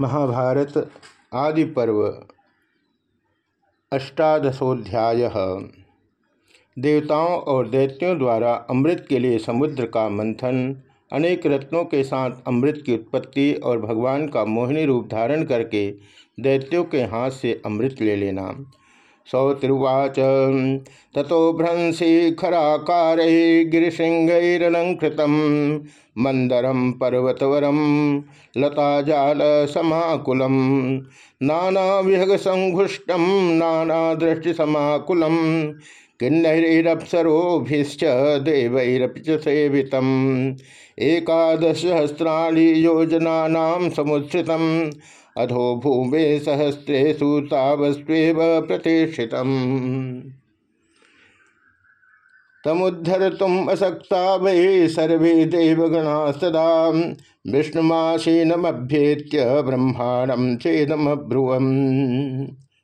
महाभारत आदि पर्व। अष्टादशोध्याय। देवताओं और दैत्यों द्वारा अमृत के लिए समुद्र का मंथन, अनेक रत्नों के साथ अमृत की उत्पत्ति और भगवान का मोहिनी रूप धारण करके दैत्यों के हाथ से अमृत ले लेना। सौतिर्वाच ततो भ्रंसी खराकार गिरीशृंगरलंकृत मंदरम पर्वतवरम लताजाल समाकुलम नाना विहग संघुष्टम नाना दृष्टि समाकुलम किन्नरप्सरोभिश्च देवैरपि च सेवितम्। एकादशसहस्राणि योजनानां अधो भूमे सहस्रेशु तावस्व प्रतिष्ठित तमुद्धर तुम असक्ता वै सर्वे देवगणा सदा। विष्णुमासीनमभ्येत्य ब्रह्मांडम छेदमब्रुवम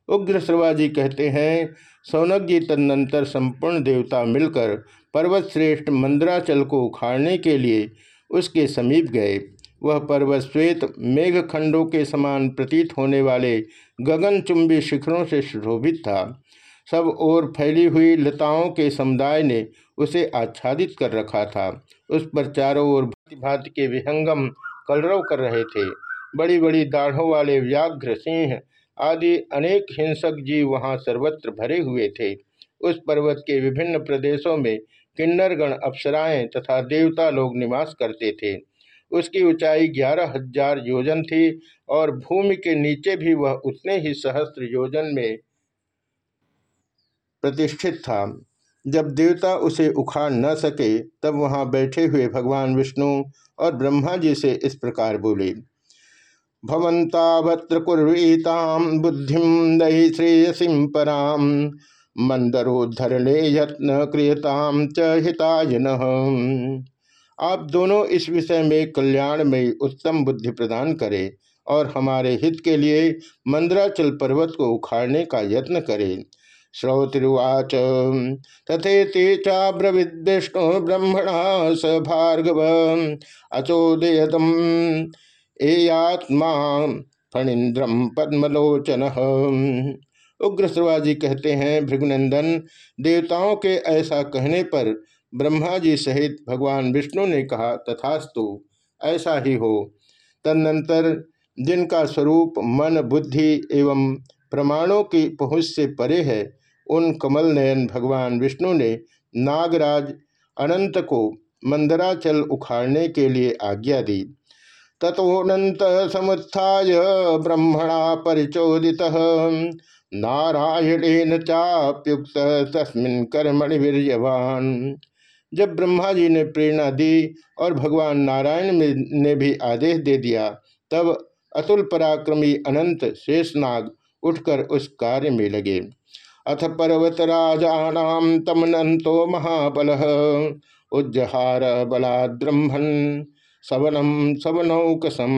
उग्र श्रवाजी कहते हैं सौनक जी तदनंतर संपूर्ण देवता मिलकर पर्वत श्रेष्ठ मंद्राचल को उखाड़ने के लिए उसके समीप गए। वह पर्वत श्वेत मेघखंडों के समान प्रतीत होने वाले गगनचुंबी शिखरों से शोभित था। सब ओर फैली हुई लताओं के समुदाय ने उसे आच्छादित कर रखा था। उस पर चारों ओर भांति भांति के विहंगम कलरव कर रहे थे। बड़ी बड़ी दाढ़ों वाले व्याघ्र सिंह आदि अनेक हिंसक जीव वहाँ सर्वत्र भरे हुए थे। उस पर्वत के विभिन्न प्रदेशों में किन्नरगण, अप्सराएँ तथा देवता लोग निवास करते थे। उसकी ऊंचाई ग्यारह हज़ार योजन थी और भूमि के नीचे भी वह उतने ही सहस्त्र योजन में प्रतिष्ठित था। जब देवता उसे उखाड़ न सके, तब वहाँ बैठे हुए भगवान विष्णु और ब्रह्मा जी से इस प्रकार बोले भवंतावत्र कुर्वीताम बुद्धिम दही श्रेयसीम पराम मंदरोद्धरणे यत्न क्रियताम च हितायन आप दोनों इस विषय में कल्याण में उत्तम बुद्धि प्रदान करें और हमारे हित के लिए मंद्राचल पर्वत को उखाड़ने का यत्न करें। श्रोतिरुवाच तथे चाब्रविष्णु ब्रह्मणा स भार्गव। अचोदयतम। एयात्मा फणीन्द्रम पद्मलोचन। उग्र श्रवाजी कहते हैं, भृगुनंदन, देवताओं के ऐसा कहने पर ब्रह्मा जी सहित भगवान विष्णु ने कहा, तथास्तु, ऐसा ही हो। तदनंतर जिनका स्वरूप, मन, बुद्धि एवं प्रमाणों की पहुँच से परे है, उन कमल नयन भगवान विष्णु ने नागराज अनंत को मंदराचल उखाड़ने के लिए आज्ञा दी। तथोनंत समुत्थाय ब्रह्मणा परिचोदित। नारायणेन चाप्युक्त तस्मिन कर्मणि वीरवान जब ब्रह्मा जी ने प्रेरणा दी और भगवान नारायण ने भी आदेश दे दिया, तब अतुल पराक्रमी अनंत शेषनाग उठकर उस कार्य में लगे। अथ पर्वत राजानाम तमनंतो महाबल। उज्जहार बलाद ब्रह्मण सवनम सवनौकसम।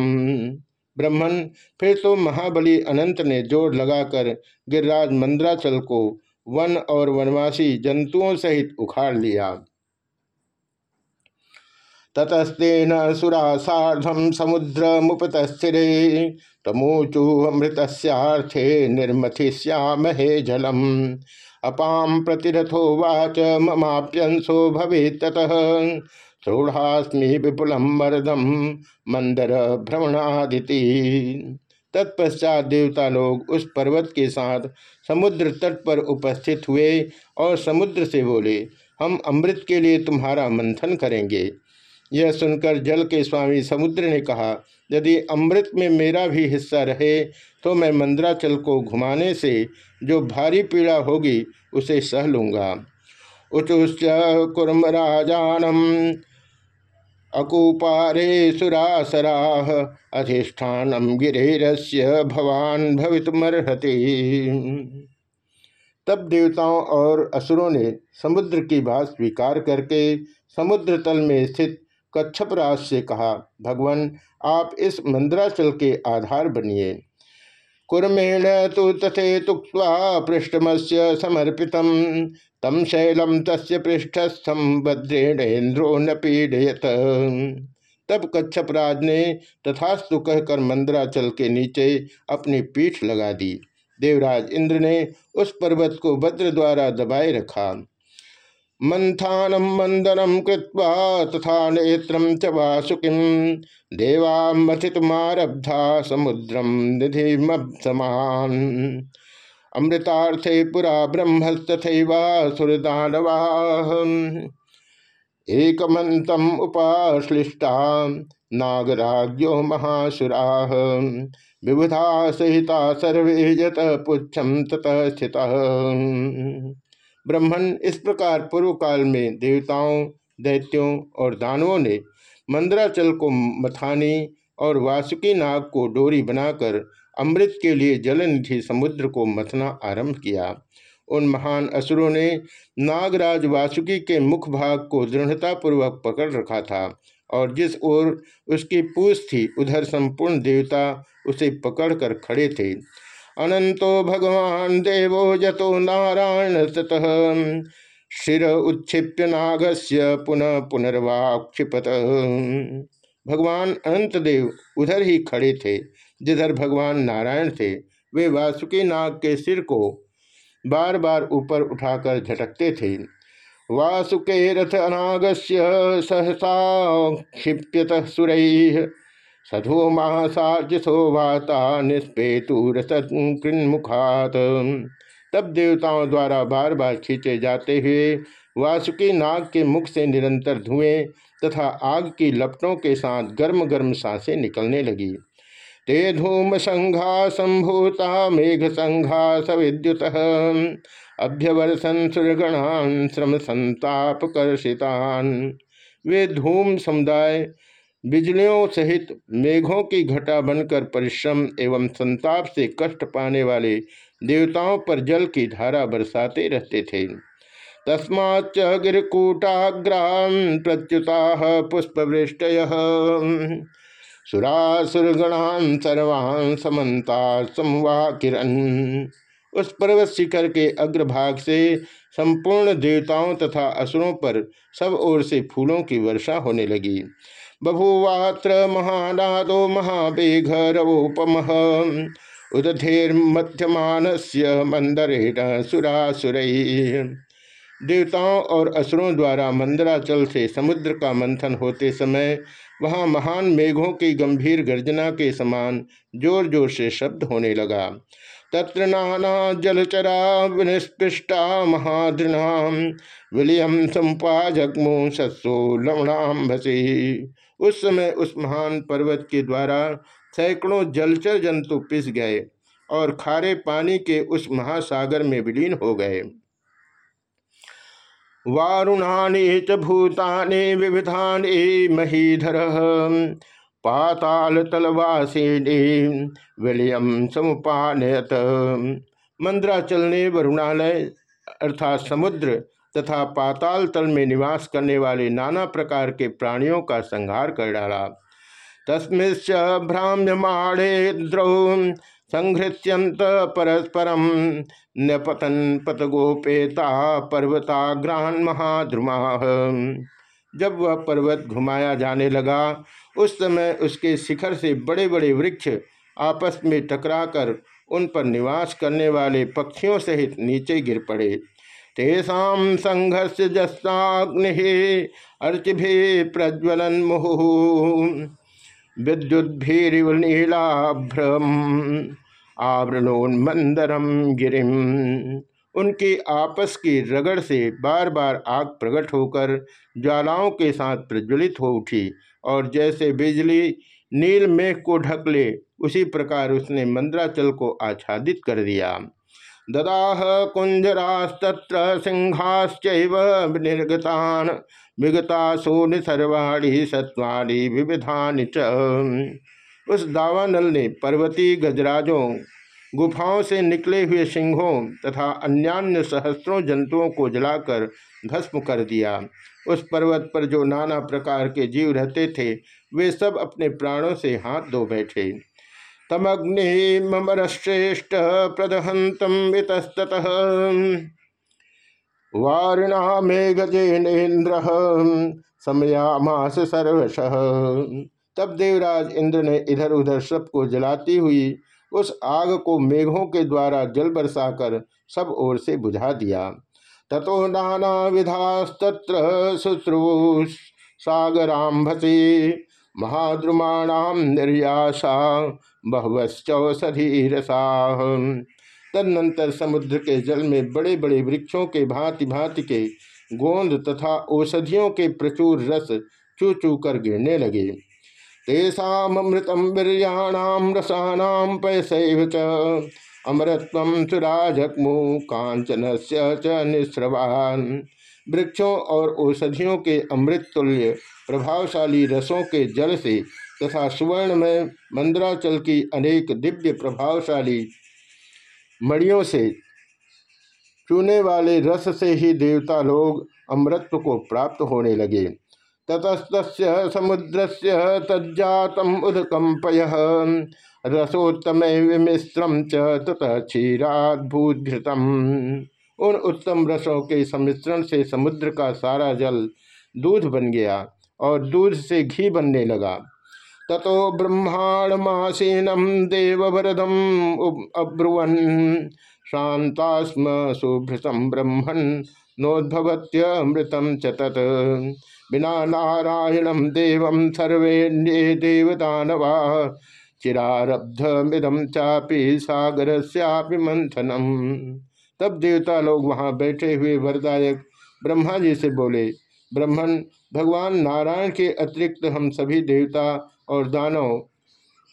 ब्रह्मण फिर तो महाबली अनंत ने ज़ोर लगाकर गिरिराज मंद्राचल को वन और वनवासी जंतुओं सहित उखाड़ लिया। ततस्तेन सुरा साधम समुद्र मुपतस्थिरे तमूचु अमृतस्यार्थे निर्मथिष्यामहे जलम। अपाम प्रतिरथो वाच ममाप्यंशो भवे ततः। श्रोढ़ास्मी विपुलम मर्दम मंदर भ्रमणादिति तत्पश्चात देवता लोग उस पर्वत के साथ समुद्र तट पर उपस्थित हुए और समुद्र से बोले, हम अमृत के लिए तुम्हारा मंथन करेंगे। यह सुनकर जल के स्वामी समुद्र ने कहा, यदि अमृत में मेरा भी हिस्सा रहे तो मैं मंद्राचल को घुमाने से जो भारी पीड़ा होगी, उसे सह लूँगा। उचुश्च कुर्मराजानम अकूपारे सुरासरा अधिष्ठानम गिरेरस्य भवान भवितमर्हति। तब देवताओं और असुरों ने समुद्र की बात स्वीकार करके समुद्र तल में स्थित कच्छपराज से कहा, भगवान, आप इस मंद्राचल के आधार बनिए। कुरमेण तो तथे तुक्वा पृष्ठमस्य समर्पित तम शैलम तस्य पृष्ठस्थम भद्रेणेन्द्रो न पीड़यत तब कच्छपराज ने तथास्तु कहकर मंदराचल के नीचे अपनी पीठ लगा दी। देवराज इंद्र ने उस पर्वत को वज्र द्वारा दबाए रखा। मंथानम मंदनम कृत्वा तथा नेत्र च वासुकिम देवामथितमारब्धा समुद्रम निधि समान अमृतार्थे पुरा ब्रह्मस्तथैवासुरदानवा। एकमंतम उपाश्लिष्टा नागराज्यो महासुरा। विबुधा सहिता सर्वे यत पुच्छम ततः स्थित। ब्रह्मण इस प्रकार पूर्व काल में देवताओं, दैत्यों और दानवों ने मंदराचल को मथानी और वासुकी नाग को डोरी बनाकर अमृत के लिए जलनिधि समुद्र को मथना आरंभ किया। उन महान असुरों ने नागराज वासुकी के मुख भाग को दृढ़तापूर्वक पकड़ रखा था और जिस ओर उसकी पूछ थी, उधर संपूर्ण देवता उसे पकड़कर खड़े थे। अनंतो भगवान देवो जतो नारायण ततः। शिर उच्छिप्य नागस्य पुनः पुनर्वाक्षिपत। भगवान अनंत देव उधर ही खड़े थे, जिधर भगवान नारायण थे, वे वासुकी नाग के सिर को बार बार ऊपर उठाकर झटकते थे। वासुके रथ अनागस्य सहसा क्षिप्यत सुर सधो महासार्जसो वाता निष्पेतुरसमुखात तब देवताओं द्वारा बार बार खींचे जाते हुए वासुकी नाग के मुख से निरंतर धुएँ तथा आग की लपटों के साथ गर्म गर्म साँसें निकलने लगी। ते धूम संघा संभूता, मेघ संघा सविद्युत। अभ्यवर्षन सुरगणान श्रम संताप कर्षितान वे धूम समुदाय बिजलियों सहित मेघों की घटा बनकर परिश्रम एवं संताप से कष्ट पाने वाले देवताओं पर जल की धारा बरसाते रहते थे। तस्माच गिरकूटाग्रान प्रत्युता पुष्पवृष्ट सुरासुरगणान सर्वान समन्ता समवा किरण उस पर्वत शिखर के अग्रभाग से संपूर्ण देवताओं तथा असुरों पर सब ओर से फूलों की वर्षा होने लगी। बभुवात्र महानादो महाबेघरवोपम उदधेर्मध्यमानस्य मंदरेण सुरासुर। देवताओं और असुरों द्वारा मंदराचल से समुद्र का मंथन होते समय वहाँ महान मेघों की गंभीर गर्जना के समान ज़ोर ज़ोर से शब्द होने लगा। तत्र नाना जलचरा विनिष्पिष्टा महादृणाम विलियम संपा जगमु सत्सो लवणाम्भसी उस समय उस महान पर्वत के द्वारा सैकड़ों जलचर जंतु पिस गए और खारे पानी के उस महासागर में विलीन हो गए। वारुणानि च भूतानि विविधानि महीधर पाताल तलवासिनी विलियम समुपानयत। मंद्राचल ने वरुणालय अर्थात समुद्र तथा पाताल तल में निवास करने वाले नाना प्रकार के प्राणियों का संहार कर डाला। तस्मिश्च भ्राम्यमाणे द्रौ संहृत्यंत परस्परम नपतन पतगोपेता पर्वताग्रान महाद्रुमा जब वह पर्वत घुमाया जाने लगा, उस समय उसके शिखर से बड़े बड़े वृक्ष आपस में टकराकर उन पर निवास करने वाले पक्षियों सहित नीचे गिर पड़े। तेषा संघर्ष जस्ताग्नि अर्चिभि प्रज्वलन मुहु विद्युद्भिरिव नीलाभ्रम आवरणोन्मंदरम गिरिम। उनकी आपस की रगड़ से बार बार आग प्रकट होकर ज्वालाओं के साथ प्रज्वलित हो उठी और जैसे बिजली नील मेघ को ढक ले, उसी प्रकार उसने मंद्राचल को आच्छादित कर दिया। ददाह कुंजरास्तत्र सिंहाश्च निर्गतान विगतासूनि सर्वाणी सत्वाणी विविधानि च। उस दावानल ने पर्वती गजराजों, गुफाओं से निकले हुए सिंहों तथा अन्यान्य सहस्रों जंतुओं को जलाकर भस्म कर दिया। उस पर्वत पर जो नाना प्रकार के जीव रहते थे, वे सब अपने प्राणों से हाथ धो बैठे। तमग्नि ममरश्रेष्ठ प्रदहंतम वितस्त वारिणा मे गजेन्द्र समयामास सर्वश। तब देवराज इंद्र ने इधर उधर सबको जलाती हुई, उस आग को मेघों के द्वारा जल बरसाकर सब ओर से बुझा दिया। ततो नाना विधास्तत्र शुश्रूष, सागराम्भसी महाद्रुमाणाम निर्यासा बहुवश्चौषधीरसा तदनंतर समुद्र के जल में बड़े बड़े वृक्षों के भांति भांति के गोंद तथा औषधियों के प्रचुर रस चू चू कर गिरने लगे। तेषामृतम वीरियाणाम रसानाम पैसैव च अमृतम सुराजकमु कांचन च निस्रवान। वृक्षों और औषधियों के अमृत तुल्य प्रभावशाली रसों के जल से तथा सुवर्ण में मंद्राचल की अनेक दिव्य प्रभावशाली मणियों से चूने वाले रस से ही देवता लोग अमृत्व को प्राप्त होने लगे। ततस्त समुद्र से तज्जातम उदकंपय रसोत्तम विमिश्रम च क्षीराद्भुतघृतम उन उत्तम रसों के सम्मिश्रण से समुद्र का सारा जल दूध बन गया। और दूध से घी बनने लगा। ततो ब्रह्मांडमासीनम देववरदम अब्रुवन। शांतास्म सुभृतम ब्रह्मण नोद्भवत्यमृतम च तत्। बिना नारायणम देव सर्वे देवदानवा। चिरारब्धमिदम चापी सागर श्यापि मंथनम। तब देवता लोग वहाँ बैठे हुए वरदायक ब्रह्मा जी से बोले ब्रह्मण भगवान नारायण के अतिरिक्त हम सभी देवता और दानव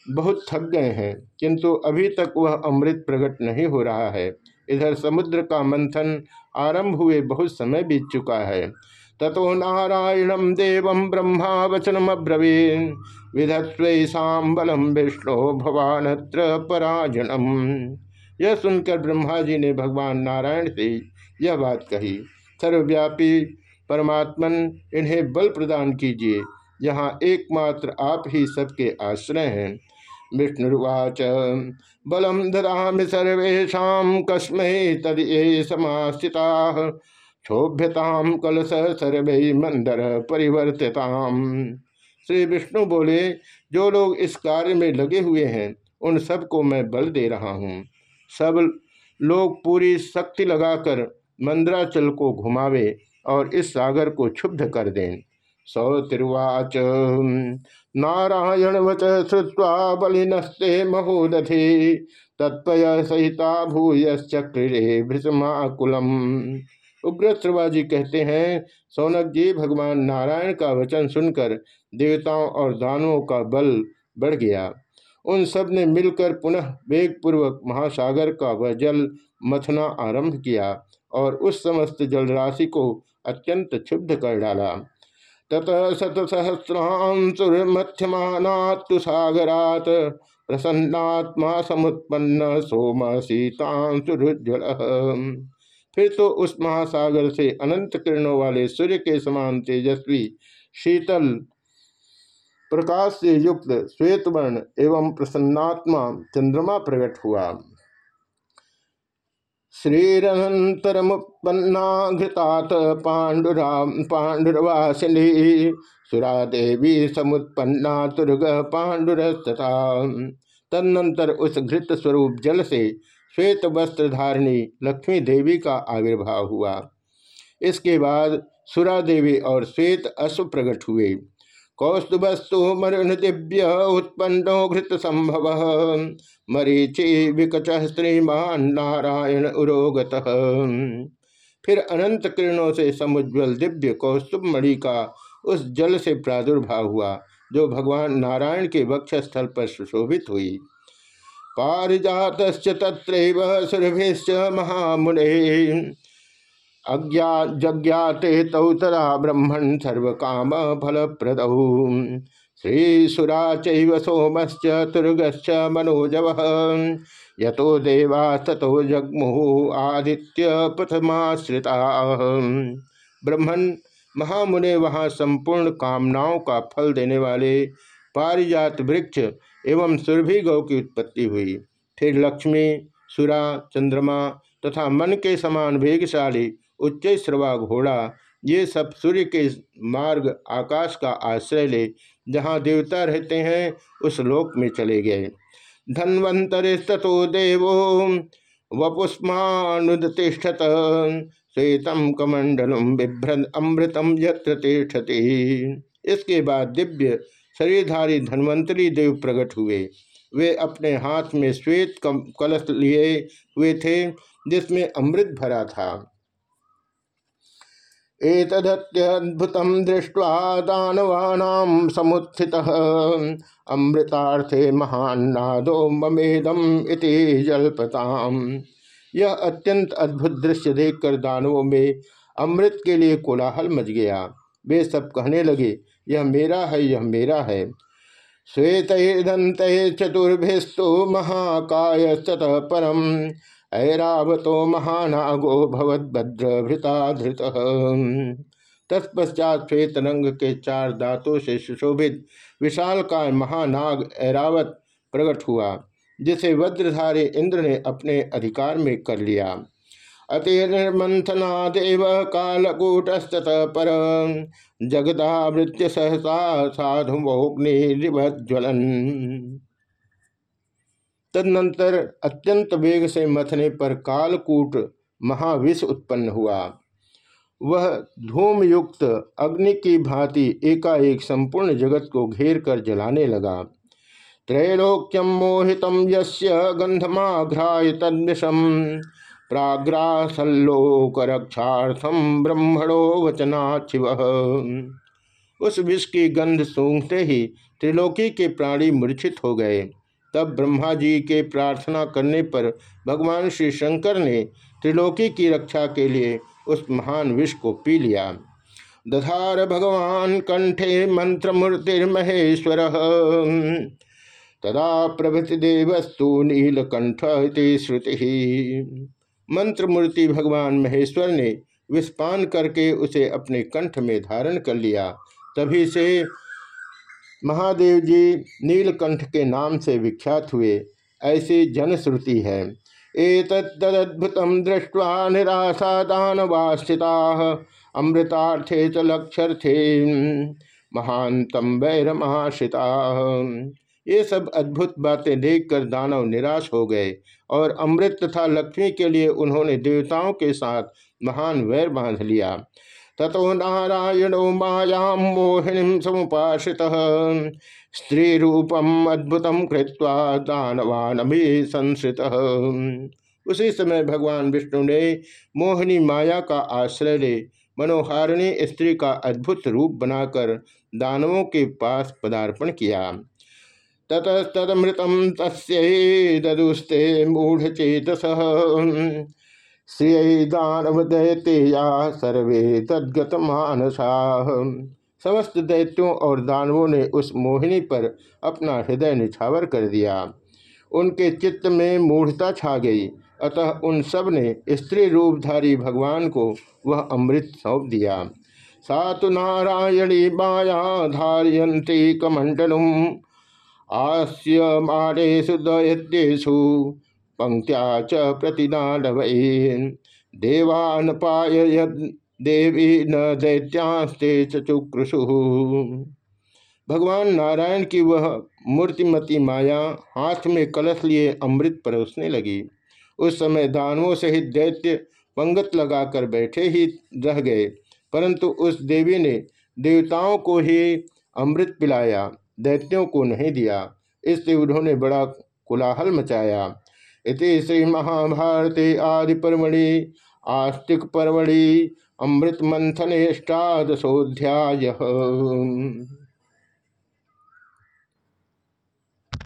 बहुत थक गए हैं, किंतु अभी तक वह अमृत प्रकट नहीं हो रहा है। इधर समुद्र का मंथन आरंभ हुए बहुत समय बीत चुका है। ततो नारायणम देव ब्रह्मा वचनम अब्रवीन विधत्वेशम बलम विष्णु भवानत्र पराजनम यह सुनकर ब्रह्मा जी ने भगवान नारायण से यह बात कही। सर्वव्यापी परमात्मन इन्हें बल प्रदान कीजिए। यहाँ एकमात्र आप ही सबके आश्रय हैं। विष्णुवाच बलम ददा सर्वेशा कस्म तद ये समास्थिता क्षोभ्यताम कलश सर्वे मंदर परिवर्तिताम। श्री विष्णु बोले, जो लोग इस कार्य में लगे हुए हैं, उन सबको मैं बल दे रहा हूँ। सब लोग पूरी शक्ति लगाकर मंद्राचल को घुमावे और इस सागर को क्षुब्ध कर दें। सौतिर्वाच। नारायण वच श्रुवा बलिनस्ते महोदधे। तत्पय सहिता भूयश्चक्रे भृतमाकुलम उग्र श्रवाजी कहते हैं, सौनक जी, भगवान नारायण का वचन सुनकर देवताओं और दानवों का बल बढ़ गया। उन सबने मिलकर पुनः वेगपूर्वक महासागर का वह जल मथना आरंभ किया और उस समस्त जलराशि को अत्यंत क्षुब्ध कर डाला। तत शतसहस्रांसुर्मध्यमानात्तु सागरात प्रसन्नात्मा समुत्पन्न सोम सीतांसुरुज्वल फिर तो उस महासागर से अनंत किरणों वाले सूर्य के समान तेजस्वी, शीतल, प्रकाश से युक्त श्वेतवर्ण एवं प्रसन्नात्मा चंद्रमा प्रकट हुआ। श्रीरनंतरमुत्पन्ना घृतात पांडुरा पांडुरवासिनी सुरा देवी समुत्पन्ना तुर्ग पांडुरस्तता तदनंतर उस घृत स्वरूप जल से श्वेत वस्त्र धारिणी लक्ष्मी देवी का आविर्भाव हुआ। इसके बाद सुरा देवी और श्वेत अश्व प्रकट हुए। कौस्तुभस्तु मरुण दिव्य उत्पन्नो घृत संभव मरीचि विकच श्रीमान नारायण उरोगत। फिर अनंत किरणों से समुज्वल दिव्य कौस्तुभ मणि का उस जल से प्रादुर्भाव हुआ, जो भगवान नारायण के वक्षस्थल पर सुशोभित हुई। पारिजात तत्र सुरभिश्च महामुने अज्ञा जज्ञाते तौतरा ब्रह्मण सर्व काम फल प्रद श्रीसुरा चोमश्च तुर्गश्च मनोजव। यतो देवा ततो जगमुह आदित्य प्रथमाश्रिता। ब्रह्मण महामुने वहाँ संपूर्ण कामनाओं का फल देने वाले पारिजात वृक्ष एवं सुरभि गौ की उत्पत्ति हुई। फिर लक्ष्मी, सुरा, चंद्रमा तथा मन के समान वेगशाली उच्च श्रवा घोड़ा, ये सब सूर्य के मार्ग, आकाश का आश्रय ले, जहाँ देवता रहते हैं, उस लोक में चले गए। धन्वंतरिस्तो देवो वपुष्मानुतिष्ठत श्वेतम कमंडलम बिभ्रन अमृतम यत्र तिष्ठति। इसके बाद दिव्य, शरीरधारी धन्वंतरी देव प्रकट हुए। वे अपने हाथ में श्वेत कलश लिए हुए थे, जिसमें अमृत भरा था। एतदत्यद्भुत दृष्ट्वा दानवानां समुत्थितः। अमृतार्थे महान्नादो ममेदम इति जल्पताम। यह अत्यंत अद्भुत दृश्य देखकर दानवों में अमृत के लिए कोलाहल मच गया। वे सब कहने लगे, यह मेरा है, यह मेरा है। श्वेत दंत चतुर्भिस्तु महाकाय परम। ऐरावतो महानागो भवद्भद्रभृता धृत। तत्पश्चात श्वेत रंग के चार दांतों से सुशोभित विशाल का महानाग ऐरावत प्रकट हुआ, जिसे वज्रधारी इंद्र ने अपने अधिकार में कर लिया। अतिर्मंथना देव कालकूटस्त पर जगदावृत्य सहसा साधु ज्वलन तदनंतर अत्यंत वेग से मथने पर कालकूट महाविष उत्पन्न हुआ। वह धूम युक्त अग्नि की भांति एकाएक संपूर्ण जगत को घेर कर जलाने लगा। त्रैलोक्यम मोहितम यस्य गंधमाघ्राय तद्विषम प्राग्रासल्लोक रक्षार्थम ब्रह्मणो वचना शिव उस विष की गंध सूंघते ही त्रिलोकी के प्राणी मूर्छित हो गए। तब ब्रह्मा जी के प्रार्थना करने पर भगवान श्री शंकर ने त्रिलोकी की रक्षा के लिए उस महान विष को पी लिया। दधार भगवान कंठे मंत्र मूर्तिर्महेश्वर तदा प्रभृति देवस्तु नीलकंठ श्रुति। मंत्र मूर्ति भगवान महेश्वर ने विस्पान करके उसे अपने कंठ में धारण कर लिया। तभी से महादेव जी नीलकंठ के नाम से विख्यात हुए ऐसी जनश्रुति है। एतदद्भुत दृष्टवा निराशा दानवास्थिता अमृतार्थे च लक्षर्थे महानतम वैर महाशिता ये सब अद्भुत बातें देखकर दानव निराश हो गए और अमृत तथा लक्ष्मी के लिए उन्होंने देवताओं के साथ महान वैर बाँध लिया। ततो नारायणो मायां मोहिनी समुपाश्रित स्त्री रूपम अद्भुत कृत्वा दानवान संश्रित उसी समय भगवान विष्णु ने मोहिनी माया का आश्रय ले, मनोहारिणी स्त्री का अद्भुत रूप बनाकर दानवों के पास पदार्पण किया। ततस्तमृतम तस्दुस्ते मूढ़ चेतस श्रिय दानव दैत्या सर्वे तद्गत मानसा समस्त दैत्यों और दानवों ने उस मोहिनी पर अपना हृदय निछावर कर दिया। उनके चित्त में मूढ़ता छा गई। अतः उन सबने स्त्री रूपधारी भगवान को वह अमृत सौंप दिया। सातु नारायणी माया धारियंती कमंडलुम। आस्य मारेशु दैत्येशु पंक्त्या च प्रतिदानव देवान पाय देवी न दैत्यास्ते चुक्रशु भगवान नारायण की वह मूर्तिमती माया हाथ में कलश लिए अमृत परोसने लगी। उस समय दानवों सहित दैत्य पंगत लगाकर बैठे ही रह गए, परंतु उस देवी ने देवताओं को ही अमृत पिलाया, दैत्यों को नहीं दिया। इससे उन्होंने बड़ा कुलाहल मचाया। इति श्री महाभारते आदि पर्वणि आस्तिक पर्वणि अमृत मंथनेष्टादशोध्याय